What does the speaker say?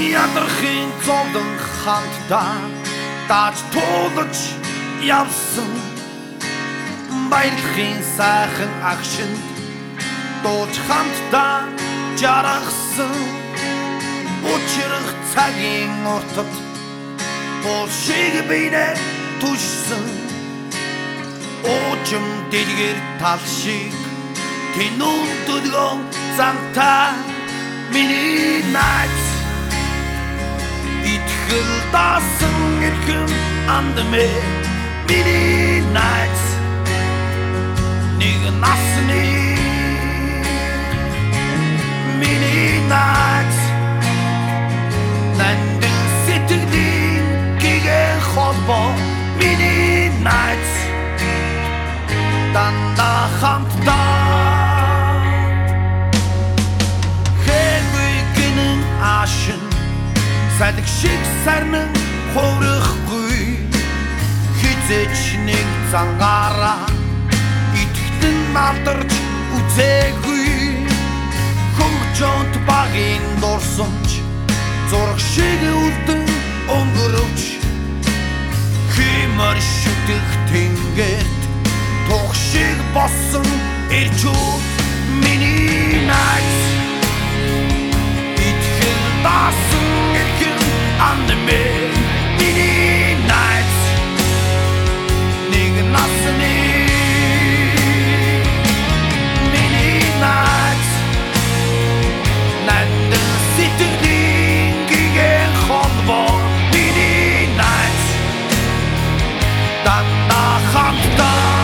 ядархын зовлон хамтдаа дааж туулж явсан. Баярлахын сайхан агшинд дуулж хамтдаа жаргасан. Учрах цагийн уртад бол шиг бинэ тушсан Очим дэлгэр тал шиг Тинүүн дүдгөн зантаа Миний найз Итгэл дасан эрхэм андмэ Миний найз Нэг насны Миний найз Нандин сэтгэлийн гигэн холбоо Миний найз дандаа хамтдаа Салхи шиг сарнин хуврахгүй хизээч нэг цангаараа итгэтэн малдарч үзээгүй. Хөгжөнд багийн дурсамж зураг шиг үлдэн өнгөрөвч химэр шүтэх тэнгээд тух шиг боссон ирч миний найз. Итгэл бас Samstag